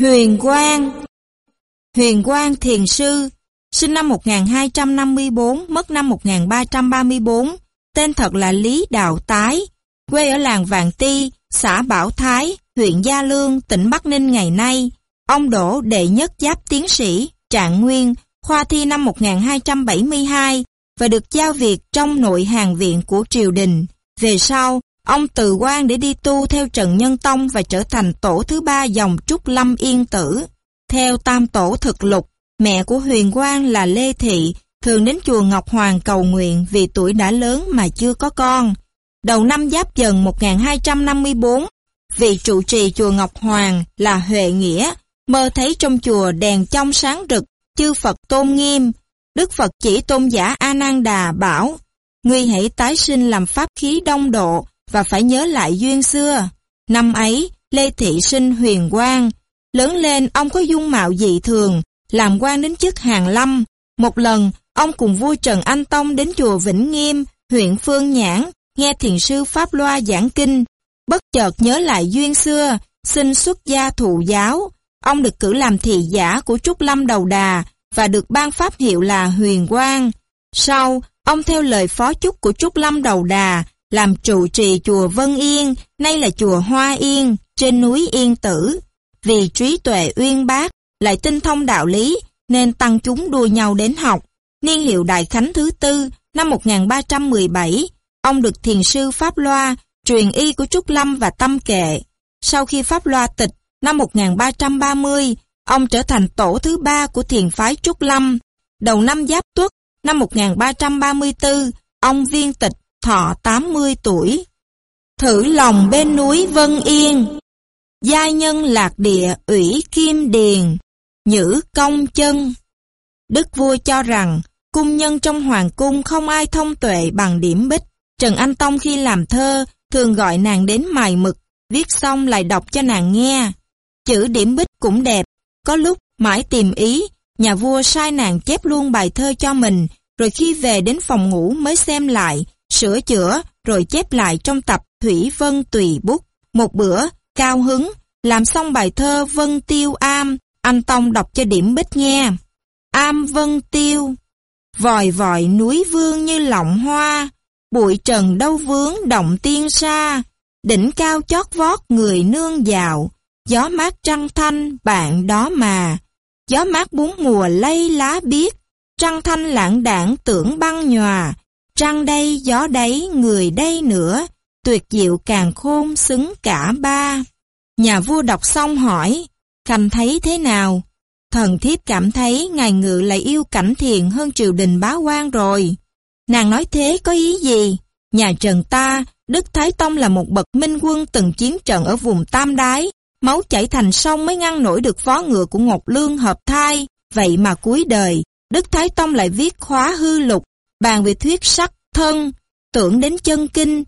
Huyền Quang. Huyền Quang Thiền Sư Sinh năm 1254, mất năm 1334 Tên thật là Lý Đạo Tái Quê ở làng Vạn Ti, xã Bảo Thái, huyện Gia Lương, tỉnh Bắc Ninh ngày nay. Ông đỗ đệ nhất giáp tiến sĩ, trạng nguyên, khoa thi năm 1272 và được giao việc trong nội hàng viện của triều đình. Về sau, ông từ quan để đi tu theo Trần Nhân Tông và trở thành tổ thứ ba dòng Trúc Lâm Yên Tử. Theo tam tổ thực lục, mẹ của huyền quang là Lê Thị, thường đến chùa Ngọc Hoàng cầu nguyện vì tuổi đã lớn mà chưa có con. Đầu năm Giáp Dần 1254, vị trụ trì chùa Ngọc Hoàng là Huệ Nghĩa, mơ thấy trong chùa đèn trong sáng rực, chư Phật tôn nghiêm. Đức Phật chỉ tôn giả A Nan Đà bảo, ngươi hãy tái sinh làm pháp khí đông độ và phải nhớ lại duyên xưa. Năm ấy, Lê Thị sinh huyền quang. Lớn lên ông có dung mạo dị thường, làm quan đến chức hàng lâm. Một lần, ông cùng vua Trần Anh Tông đến chùa Vĩnh Nghiêm, huyện Phương Nhãn, nghe thiền sư Pháp Loa giảng kinh. Bất chợt nhớ lại duyên xưa, xin xuất gia thụ giáo. Ông được cử làm thị giả của Trúc Lâm Đầu Đà và được ban pháp hiệu là Huyền Quang. Sau, ông theo lời phó chúc của Trúc Lâm Đầu Đà, làm trụ trì chùa Vân Yên, nay là chùa Hoa Yên, trên núi Yên Tử. Vì trí tuệ uyên bác, lại tinh thông đạo lý, nên tăng chúng đua nhau đến học. Niên hiệu Đại Khánh thứ tư, năm 1317, ông được thiền sư Pháp Loa, truyền y của Trúc Lâm và Tâm Kệ. Sau khi Pháp Loa tịch, năm 1330, ông trở thành tổ thứ ba của thiền phái Trúc Lâm. Đầu năm Giáp Tuất, năm 1334, ông viên tịch thọ 80 tuổi. Thử lòng bên núi Vân Yên, Giai nhân lạc địa ủy kim điền, nhữ công chân. Đức vua cho rằng, cung nhân trong hoàng cung không ai thông tuệ bằng điểm bích. Trần Anh Tông khi làm thơ, thường gọi nàng đến mài mực, viết xong lại đọc cho nàng nghe. Chữ điểm bích cũng đẹp, có lúc mãi tìm ý, nhà vua sai nàng chép luôn bài thơ cho mình, rồi khi về đến phòng ngủ mới xem lại, sửa chữa, rồi chép lại trong tập Thủy Vân Tùy Bút. Một bữa, cao hứng, làm xong bài thơ Vân Tiêu Am, anh Tông đọc cho điểm bích nghe. Am Vân Tiêu, vòi vòi núi vương như lọng hoa, bụi trần đâu vướng động tiên sa, đỉnh cao chót vót người nương dạo, gió mát trăng thanh bạn đó mà, gió mát bốn mùa lây lá biếc, trăng thanh lãng đảng tưởng băng nhòa, trăng đây gió đấy người đây nữa, tuyệt diệu càng khôn xứng cả ba. Nhà vua đọc xong hỏi, Khanh thấy thế nào? Thần thiếp cảm thấy ngài ngự lại yêu cảnh thiền hơn triều đình bá quan rồi. Nàng nói thế có ý gì? Nhà Trần ta, Đức Thái Tông là một bậc minh quân từng chiến trận ở vùng Tam Đái, máu chảy thành sông mới ngăn nổi được phó ngựa của Ngọc Lương hợp thai. Vậy mà cuối đời, Đức Thái Tông lại viết khóa hư lục, bàn về thuyết sắc, thân, tưởng đến chân kinh.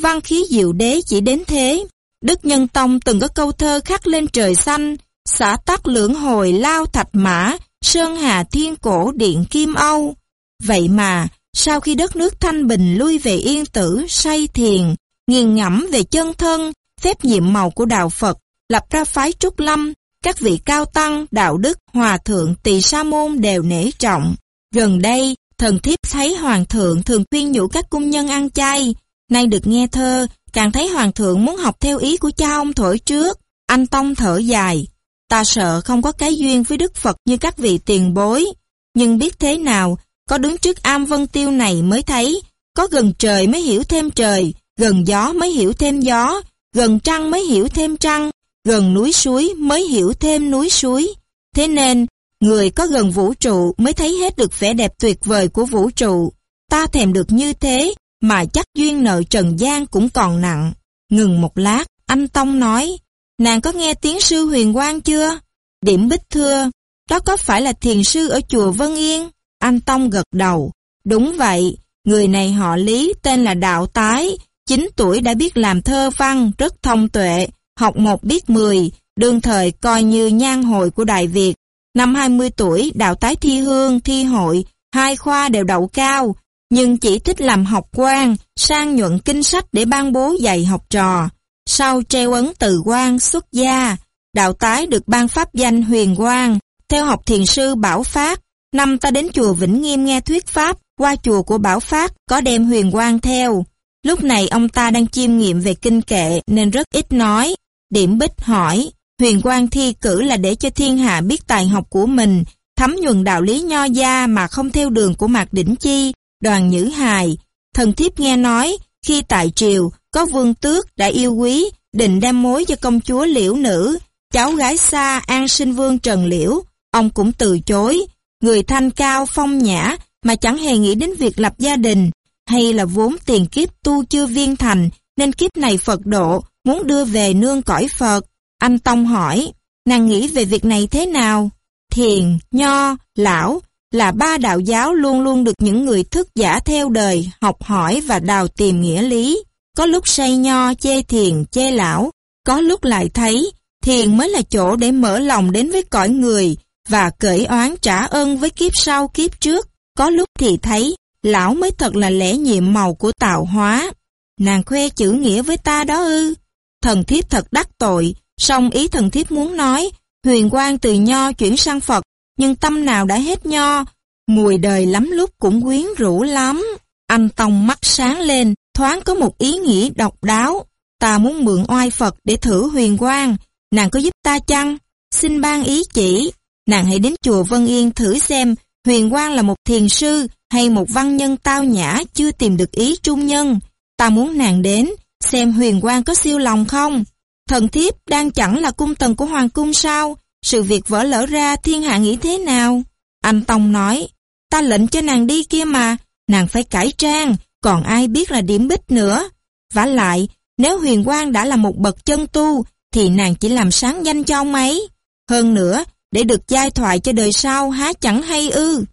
Văn khí diệu đế chỉ đến thế. Đức Nhân Tông từng có câu thơ khắc lên trời xanh, xã tắc lưỡng hồi lao thạch mã, sơn hà thiên cổ điện kim Âu. Vậy mà, sau khi đất nước thanh bình lui về yên tử, say thiền, nghiền ngẫm về chân thân, phép nhiệm màu của đạo Phật, lập ra phái Trúc Lâm, các vị cao tăng, đạo đức, hòa thượng, tỳ sa môn đều nể trọng. Gần đây, thần thiếp thấy hoàng thượng thường khuyên nhủ các cung nhân ăn chay. Nay được nghe thơ, càng thấy hoàng thượng muốn học theo ý của cha ông thổi trước. Anh Tông thở dài. Ta sợ không có cái duyên với Đức Phật như các vị tiền bối. Nhưng biết thế nào, có đứng trước am vân tiêu này mới thấy, có gần trời mới hiểu thêm trời, gần gió mới hiểu thêm gió, gần trăng mới hiểu thêm trăng, gần núi suối mới hiểu thêm núi suối. Thế nên, người có gần vũ trụ mới thấy hết được vẻ đẹp tuyệt vời của vũ trụ. Ta thèm được như thế, mà chắc duyên nợ Trần gian cũng còn nặng. Ngừng một lát, anh Tông nói, nàng có nghe tiếng sư huyền quang chưa? Điểm bích thưa, đó có phải là thiền sư ở chùa Vân Yên? Anh Tông gật đầu. Đúng vậy, người này họ Lý tên là Đạo Tái, 9 tuổi đã biết làm thơ văn, rất thông tuệ, học một biết 10, đương thời coi như nhan hội của Đại Việt. Năm 20 tuổi, Đạo Tái thi hương, thi hội, hai khoa đều đậu cao, nhưng chỉ thích làm học quan, sang nhuận kinh sách để ban bố dạy học trò. Sau treo ấn từ quan xuất gia, đạo tái được ban pháp danh huyền quang. Theo học thiền sư Bảo Phát, năm ta đến chùa Vĩnh Nghiêm nghe thuyết pháp, qua chùa của Bảo Phát có đem huyền quang theo. Lúc này ông ta đang chiêm nghiệm về kinh kệ nên rất ít nói. Điểm bích hỏi, huyền quan thi cử là để cho thiên hạ biết tài học của mình, thấm nhuần đạo lý nho gia mà không theo đường của Mạc Đỉnh Chi, đoàn nhữ hài. Thần thiếp nghe nói, khi tại triều, có vương tước đã yêu quý, định đem mối cho công chúa liễu nữ, cháu gái xa an sinh vương Trần Liễu, ông cũng từ chối. Người thanh cao phong nhã mà chẳng hề nghĩ đến việc lập gia đình, hay là vốn tiền kiếp tu chưa viên thành, nên kiếp này Phật độ, muốn đưa về nương cõi Phật. Anh Tông hỏi, nàng nghĩ về việc này thế nào? Thiền, Nho, Lão là ba đạo giáo luôn luôn được những người thức giả theo đời, học hỏi và đào tìm nghĩa lý. Có lúc say Nho, chê Thiền, chê Lão, có lúc lại thấy Thiền mới là chỗ để mở lòng đến với cõi người và cởi oán trả ơn với kiếp sau kiếp trước. Có lúc thì thấy lão mới thật là lẽ nhiệm màu của tạo hóa. Nàng khoe chữ nghĩa với ta đó ư. Thần thiếp thật đắc tội, song ý thần thiếp muốn nói, huyền quang từ nho chuyển sang Phật, nhưng tâm nào đã hết nho, mùi đời lắm lúc cũng quyến rũ lắm. Anh Tông mắt sáng lên, thoáng có một ý nghĩ độc đáo. Ta muốn mượn oai Phật để thử huyền quang, nàng có giúp ta chăng? Xin ban ý chỉ, nàng hãy đến chùa Vân Yên thử xem Huyền Quang là một thiền sư hay một văn nhân tao nhã chưa tìm được ý trung nhân. Ta muốn nàng đến, xem Huyền Quang có siêu lòng không? Thần thiếp đang chẳng là cung tần của Hoàng cung sao? Sự việc vỡ lỡ ra thiên hạ nghĩ thế nào? Anh Tông nói, ta lệnh cho nàng đi kia mà, nàng phải cải trang, còn ai biết là điểm bích nữa. vả lại, nếu Huyền Quang đã là một bậc chân tu, thì nàng chỉ làm sáng danh cho ông ấy. Hơn nữa, để được giai thoại cho đời sau há chẳng hay ư.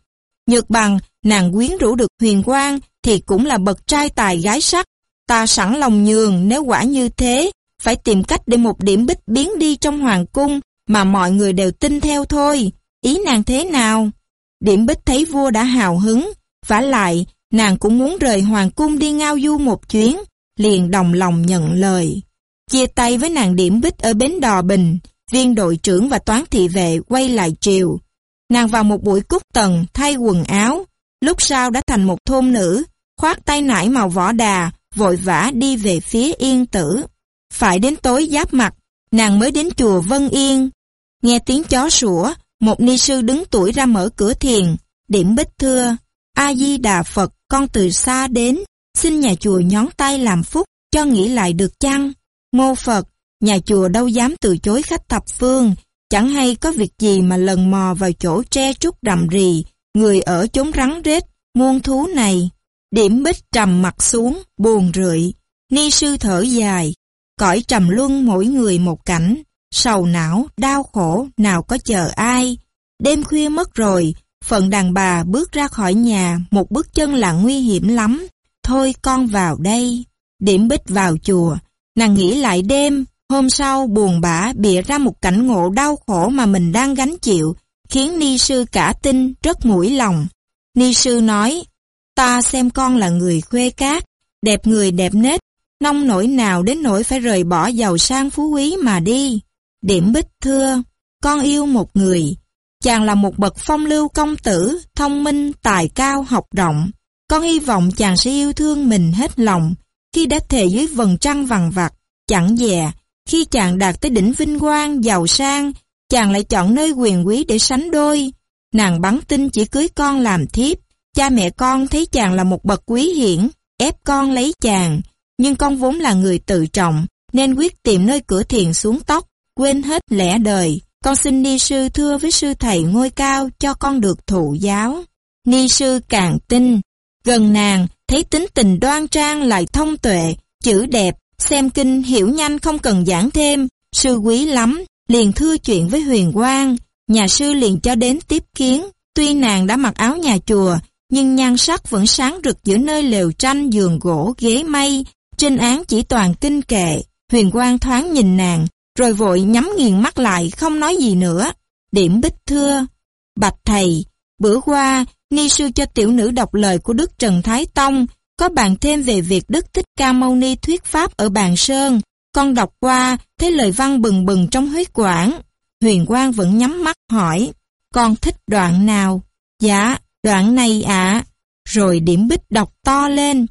Nhược bằng, nàng quyến rũ được huyền quang thì cũng là bậc trai tài gái sắc. Ta sẵn lòng nhường nếu quả như thế, phải tìm cách để một điểm bích biến đi trong hoàng cung mà mọi người đều tin theo thôi. Ý nàng thế nào? Điểm bích thấy vua đã hào hứng, vả lại, nàng cũng muốn rời hoàng cung đi ngao du một chuyến, liền đồng lòng nhận lời. Chia tay với nàng điểm bích ở bến đò bình, viên đội trưởng và toán thị vệ quay lại triều. Nàng vào một buổi cúc tần thay quần áo, lúc sau đã thành một thôn nữ, khoác tay nải màu vỏ đà, vội vã đi về phía yên tử. Phải đến tối giáp mặt, nàng mới đến chùa Vân Yên. Nghe tiếng chó sủa, một ni sư đứng tuổi ra mở cửa thiền, điểm bích thưa, A-di-đà Phật, con từ xa đến, xin nhà chùa nhón tay làm phúc, cho nghĩ lại được chăng? Ngô Phật, Nhà chùa đâu dám từ chối khách thập phương, chẳng hay có việc gì mà lần mò vào chỗ tre trúc rầm rì, người ở chốn rắn rết, muôn thú này. Điểm bích trầm mặt xuống, buồn rượi, ni sư thở dài, cõi trầm luân mỗi người một cảnh, sầu não, đau khổ, nào có chờ ai. Đêm khuya mất rồi, phận đàn bà bước ra khỏi nhà, một bước chân là nguy hiểm lắm. Thôi con vào đây. Điểm bích vào chùa, nàng nghĩ lại đêm, Hôm sau buồn bã bịa ra một cảnh ngộ đau khổ mà mình đang gánh chịu, khiến Ni Sư cả tin rất mũi lòng. Ni Sư nói, ta xem con là người khuê cát, đẹp người đẹp nết, nông nổi nào đến nỗi phải rời bỏ giàu sang phú quý mà đi. Điểm bích thưa, con yêu một người, chàng là một bậc phong lưu công tử, thông minh, tài cao, học rộng. Con hy vọng chàng sẽ yêu thương mình hết lòng, khi đã thề dưới vầng trăng vằn vặt, chẳng dè, khi chàng đạt tới đỉnh vinh quang, giàu sang, chàng lại chọn nơi quyền quý để sánh đôi. Nàng bắn tin chỉ cưới con làm thiếp. Cha mẹ con thấy chàng là một bậc quý hiển, ép con lấy chàng. Nhưng con vốn là người tự trọng, nên quyết tìm nơi cửa thiền xuống tóc, quên hết lẽ đời. Con xin ni sư thưa với sư thầy ngôi cao cho con được thụ giáo. Ni sư càng tin, gần nàng, thấy tính tình đoan trang lại thông tuệ, chữ đẹp, Xem kinh hiểu nhanh không cần giảng thêm, sư quý lắm, liền thưa chuyện với huyền quang, nhà sư liền cho đến tiếp kiến. Tuy nàng đã mặc áo nhà chùa, nhưng nhan sắc vẫn sáng rực giữa nơi lều tranh, giường gỗ, ghế mây, trên án chỉ toàn kinh kệ. Huyền quang thoáng nhìn nàng, rồi vội nhắm nghiền mắt lại, không nói gì nữa. Điểm bích thưa, bạch thầy, bữa qua, ni sư cho tiểu nữ đọc lời của Đức Trần Thái Tông, có bàn thêm về việc Đức Thích Ca Mâu Ni thuyết pháp ở Bàn Sơn. Con đọc qua thấy lời văn bừng bừng trong huyết quản. Huyền Quang vẫn nhắm mắt hỏi, con thích đoạn nào? Dạ, đoạn này ạ. Rồi điểm bích đọc to lên,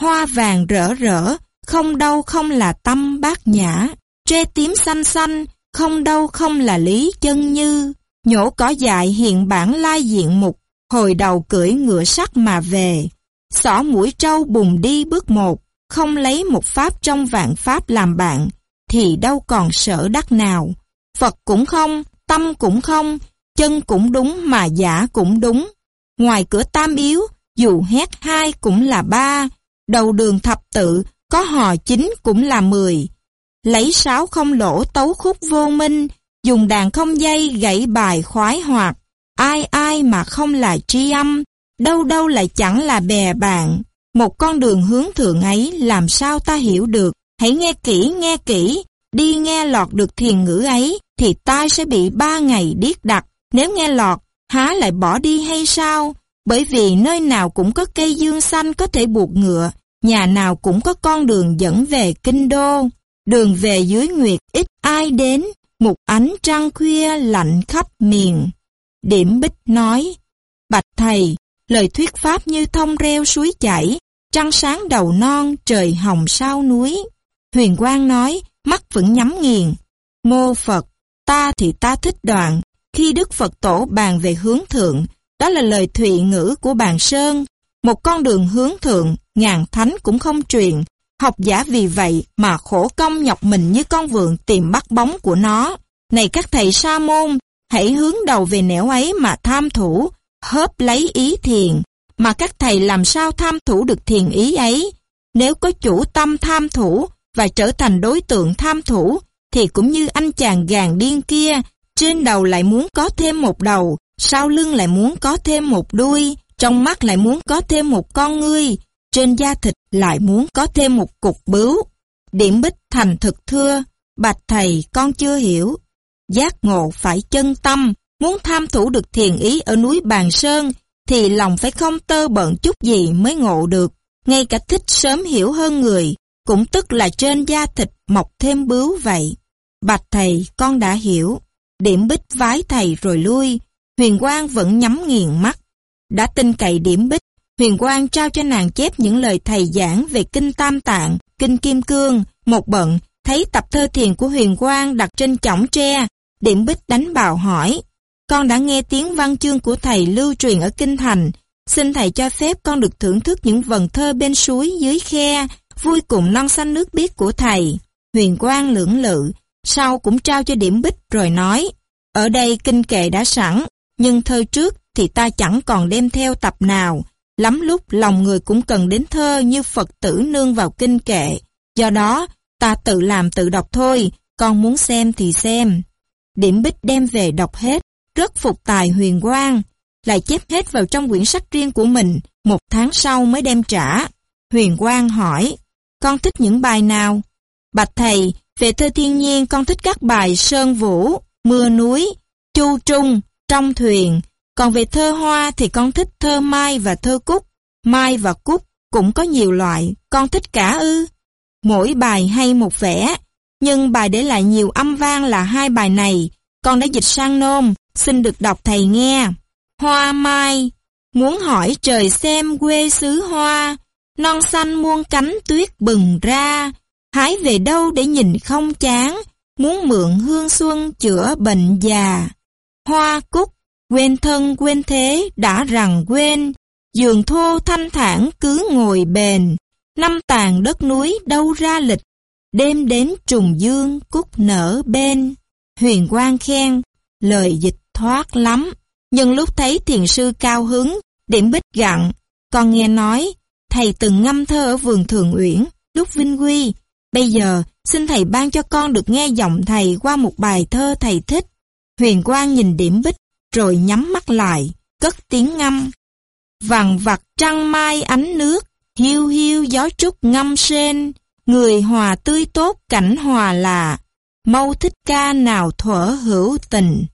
hoa vàng rỡ rỡ, không đâu không là tâm bát nhã, tre tím xanh xanh, không đâu không là lý chân như. Nhổ cỏ dại hiện bản lai diện mục, hồi đầu cưỡi ngựa sắt mà về. Xỏ mũi trâu bùng đi bước một, không lấy một pháp trong vạn pháp làm bạn, thì đâu còn sở đắc nào. Phật cũng không, tâm cũng không, chân cũng đúng mà giả cũng đúng. Ngoài cửa tam yếu, dù hét hai cũng là ba, đầu đường thập tự, có hò chính cũng là mười. Lấy sáo không lỗ tấu khúc vô minh, dùng đàn không dây gãy bài khoái hoạt. Ai ai mà không là tri âm, đâu đâu lại chẳng là bè bạn. Một con đường hướng thượng ấy làm sao ta hiểu được, hãy nghe kỹ nghe kỹ, đi nghe lọt được thiền ngữ ấy, thì tai sẽ bị ba ngày điếc đặc. Nếu nghe lọt, há lại bỏ đi hay sao? Bởi vì nơi nào cũng có cây dương xanh có thể buộc ngựa, nhà nào cũng có con đường dẫn về kinh đô. Đường về dưới nguyệt ít ai đến, một ánh trăng khuya lạnh khắp miền. Điểm bích nói, Bạch Thầy, lời thuyết pháp như thông reo suối chảy, trăng sáng đầu non, trời hồng sao núi. Huyền Quang nói, mắt vẫn nhắm nghiền. Mô Phật, ta thì ta thích đoạn, khi Đức Phật Tổ bàn về hướng thượng, đó là lời thụy ngữ của bàn Sơn. Một con đường hướng thượng, ngàn thánh cũng không truyền. Học giả vì vậy mà khổ công nhọc mình như con vượn tìm bắt bóng của nó. Này các thầy sa môn, hãy hướng đầu về nẻo ấy mà tham thủ, hớp lấy ý thiền. Mà các thầy làm sao tham thủ được thiền ý ấy? Nếu có chủ tâm tham thủ và trở thành đối tượng tham thủ, thì cũng như anh chàng gàn điên kia, trên đầu lại muốn có thêm một đầu, sau lưng lại muốn có thêm một đuôi, trong mắt lại muốn có thêm một con ngươi, trên da thịt lại muốn có thêm một cục bướu. Điểm bích thành thực thưa, bạch thầy con chưa hiểu. Giác ngộ phải chân tâm, muốn tham thủ được thiền ý ở núi Bàn Sơn, thì lòng phải không tơ bận chút gì mới ngộ được. Ngay cả thích sớm hiểu hơn người, cũng tức là trên da thịt mọc thêm bướu vậy. Bạch thầy, con đã hiểu. Điểm bích vái thầy rồi lui, huyền quang vẫn nhắm nghiền mắt. Đã tin cậy điểm bích, huyền quang trao cho nàng chép những lời thầy giảng về kinh tam tạng, kinh kim cương, một bận, thấy tập thơ thiền của huyền quang đặt trên chỏng tre, điểm bích đánh bào hỏi. Con đã nghe tiếng văn chương của thầy lưu truyền ở kinh thành, xin thầy cho phép con được thưởng thức những vần thơ bên suối dưới khe, vui cùng non xanh nước biếc của thầy. Huyền quang lưỡng lự, sau cũng trao cho điểm bích rồi nói, ở đây kinh kệ đã sẵn, nhưng thơ trước thì ta chẳng còn đem theo tập nào, lắm lúc lòng người cũng cần đến thơ như Phật tử nương vào kinh kệ, do đó ta tự làm tự đọc thôi, con muốn xem thì xem. Điểm bích đem về đọc hết, rất phục tài huyền quang, lại chép hết vào trong quyển sách riêng của mình, một tháng sau mới đem trả. Huyền quang hỏi, con thích những bài nào? Bạch thầy, về thơ thiên nhiên con thích các bài Sơn Vũ, Mưa Núi, Chu Trung, trong Thuyền. Còn về thơ hoa thì con thích thơ Mai và thơ Cúc. Mai và Cúc cũng có nhiều loại, con thích cả ư. Mỗi bài hay một vẻ, nhưng bài để lại nhiều âm vang là hai bài này. Con đã dịch sang nôm, xin được đọc thầy nghe. Hoa Mai, muốn hỏi trời xem quê xứ hoa, non xanh muôn cánh tuyết bừng ra, hái về đâu để nhìn không chán, muốn mượn hương xuân chữa bệnh già. Hoa cúc, quên thân quên thế đã rằng quên, giường thô thanh thản cứ ngồi bền, năm tàn đất núi đâu ra lịch, đêm đến trùng dương cúc nở bên. Huyền Quang khen, lời dịch thoát lắm, nhưng lúc thấy thiền sư cao hứng, điểm bích gặn, con nghe nói, thầy từng ngâm thơ ở vườn Thường Uyển, lúc Vinh Quy, Bây giờ, xin thầy ban cho con được nghe giọng thầy qua một bài thơ thầy thích. Huyền Quang nhìn điểm bích, rồi nhắm mắt lại, cất tiếng ngâm. Vằn vặt trăng mai ánh nước, hiu hiu gió trúc ngâm sen, người hòa tươi tốt cảnh hòa lạ, mâu thích ca nào thuở hữu tình.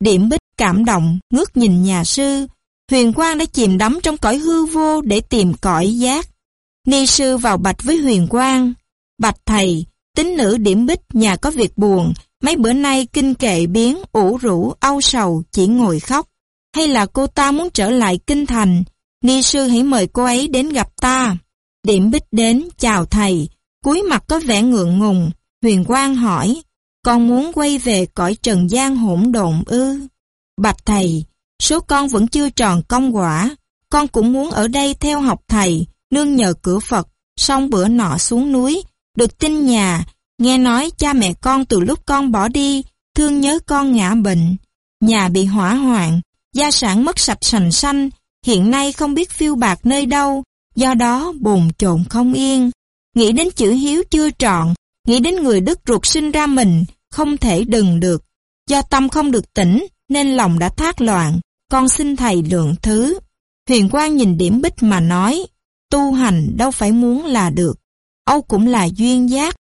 Điểm bích cảm động, ngước nhìn nhà sư, Huyền Quang đã chìm đắm trong cõi hư vô để tìm cõi giác. Ni sư vào bạch với Huyền Quang, Bạch thầy, Tính nữ điểm bích nhà có việc buồn, mấy bữa nay kinh kệ biến, ủ rũ, âu sầu, chỉ ngồi khóc. Hay là cô ta muốn trở lại kinh thành, ni sư hãy mời cô ấy đến gặp ta. Điểm bích đến, chào thầy, cuối mặt có vẻ ngượng ngùng. Huyền Quang hỏi, con muốn quay về cõi trần gian hỗn độn ư? Bạch thầy, số con vẫn chưa tròn công quả, con cũng muốn ở đây theo học thầy, nương nhờ cửa Phật, xong bữa nọ xuống núi, được tin nhà, nghe nói cha mẹ con từ lúc con bỏ đi, thương nhớ con ngã bệnh. Nhà bị hỏa hoạn, gia sản mất sạch sành xanh, hiện nay không biết phiêu bạc nơi đâu, do đó bồn chồn không yên. Nghĩ đến chữ hiếu chưa trọn, nghĩ đến người đức ruột sinh ra mình, không thể đừng được. Do tâm không được tỉnh, nên lòng đã thác loạn, con xin thầy lượng thứ. Huyền Quang nhìn điểm bích mà nói, tu hành đâu phải muốn là được. Âu cũng là duyên giác.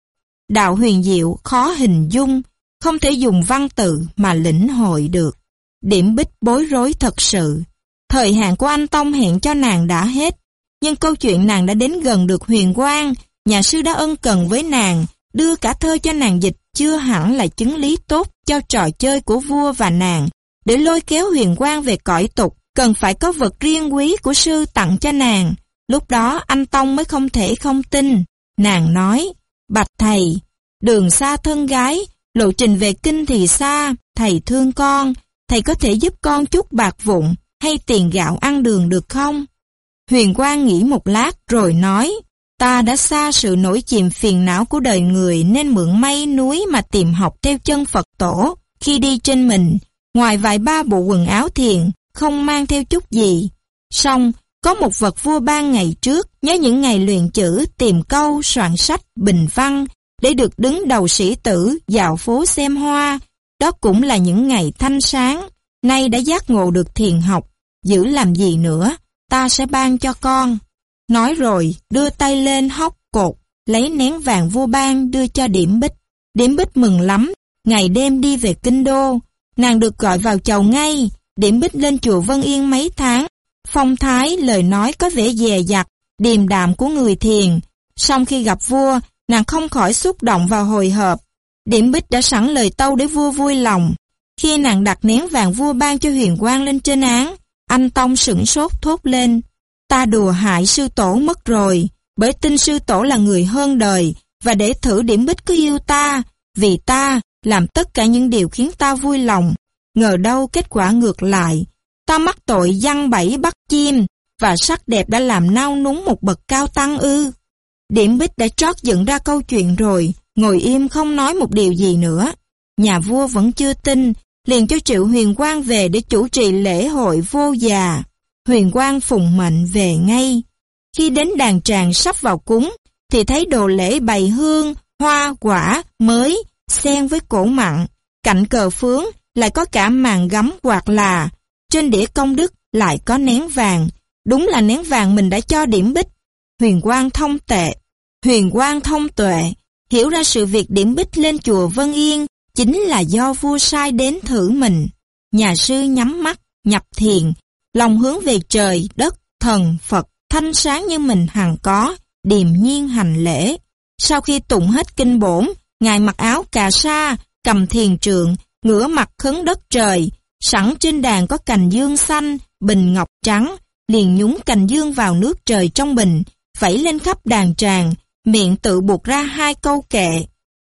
Đạo huyền diệu khó hình dung, không thể dùng văn tự mà lĩnh hội được. Điểm bích bối rối thật sự. Thời hạn của anh Tông hẹn cho nàng đã hết, nhưng câu chuyện nàng đã đến gần được huyền quang, nhà sư đã ân cần với nàng, đưa cả thơ cho nàng dịch chưa hẳn là chứng lý tốt cho trò chơi của vua và nàng. Để lôi kéo huyền quang về cõi tục, cần phải có vật riêng quý của sư tặng cho nàng. Lúc đó anh Tông mới không thể không tin. Nàng nói, bạch thầy, đường xa thân gái, lộ trình về kinh thì xa, thầy thương con, thầy có thể giúp con chút bạc vụn hay tiền gạo ăn đường được không? Huyền Quang nghĩ một lát rồi nói, ta đã xa sự nổi chìm phiền não của đời người nên mượn mây núi mà tìm học theo chân Phật tổ. Khi đi trên mình, ngoài vài ba bộ quần áo thiền, không mang theo chút gì. Xong, có một vật vua ban ngày trước, nhớ những ngày luyện chữ, tìm câu, soạn sách, bình văn, để được đứng đầu sĩ tử, dạo phố xem hoa. Đó cũng là những ngày thanh sáng, nay đã giác ngộ được thiền học, giữ làm gì nữa, ta sẽ ban cho con. Nói rồi, đưa tay lên hóc cột, lấy nén vàng vua ban đưa cho điểm bích. Điểm bích mừng lắm, ngày đêm đi về kinh đô, nàng được gọi vào chầu ngay, điểm bích lên chùa Vân Yên mấy tháng, phong thái lời nói có vẻ dè dặt, điềm đạm của người thiền. Sau khi gặp vua, nàng không khỏi xúc động và hồi hộp. Điểm bích đã sẵn lời tâu để vua vui lòng. Khi nàng đặt nén vàng vua ban cho huyền quang lên trên án, anh Tông sửng sốt thốt lên. Ta đùa hại sư tổ mất rồi, bởi tin sư tổ là người hơn đời, và để thử điểm bích có yêu ta, vì ta làm tất cả những điều khiến ta vui lòng. Ngờ đâu kết quả ngược lại, ta mắc tội dăng bẫy bắt chim, và sắc đẹp đã làm nao núng một bậc cao tăng ư. Điểm bích đã trót dựng ra câu chuyện rồi, ngồi im không nói một điều gì nữa. Nhà vua vẫn chưa tin, liền cho Triệu Huyền Quang về để chủ trì lễ hội vô già. Huyền Quang phùng mệnh về ngay. Khi đến đàn tràng sắp vào cúng, thì thấy đồ lễ bày hương, hoa, quả, mới, xen với cổ mặn. Cạnh cờ phướng lại có cả màn gấm quạt là. Trên đĩa công đức lại có nén vàng. Đúng là nén vàng mình đã cho điểm bích. Huyền Quang thông tệ. Huyền Quang thông tuệ. Hiểu ra sự việc điểm bích lên chùa Vân Yên chính là do vua sai đến thử mình. Nhà sư nhắm mắt, nhập thiền, lòng hướng về trời, đất, thần, Phật, thanh sáng như mình hằng có, điềm nhiên hành lễ. Sau khi tụng hết kinh bổn, Ngài mặc áo cà sa, cầm thiền trượng, ngửa mặt khấn đất trời, sẵn trên đàn có cành dương xanh, bình ngọc trắng, liền nhúng cành dương vào nước trời trong bình, vẫy lên khắp đàn tràng, miệng tự buộc ra hai câu kệ.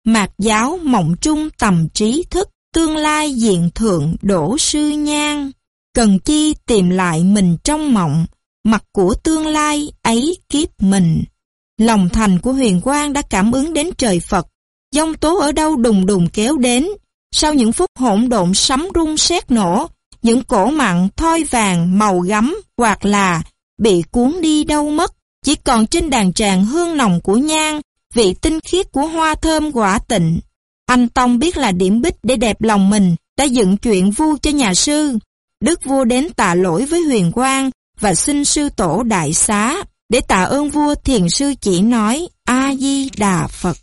Mạc giáo mộng trung tầm trí thức, tương lai diện thượng đổ sư nhan. Cần chi tìm lại mình trong mộng, mặt của tương lai ấy kiếp mình. Lòng thành của huyền quang đã cảm ứng đến trời Phật, Dông tố ở đâu đùng đùng kéo đến, sau những phút hỗn độn sấm rung sét nổ, những cổ mặn thoi vàng màu gấm hoặc là bị cuốn đi đâu mất, chỉ còn trên đàn tràng hương nồng của nhang, vị tinh khiết của hoa thơm quả tịnh. Anh Tông biết là điểm bích để đẹp lòng mình, đã dựng chuyện vu cho nhà sư. Đức vua đến tạ lỗi với huyền quang và xin sư tổ đại xá. Để tạ ơn vua thiền sư chỉ nói A-di-đà Phật.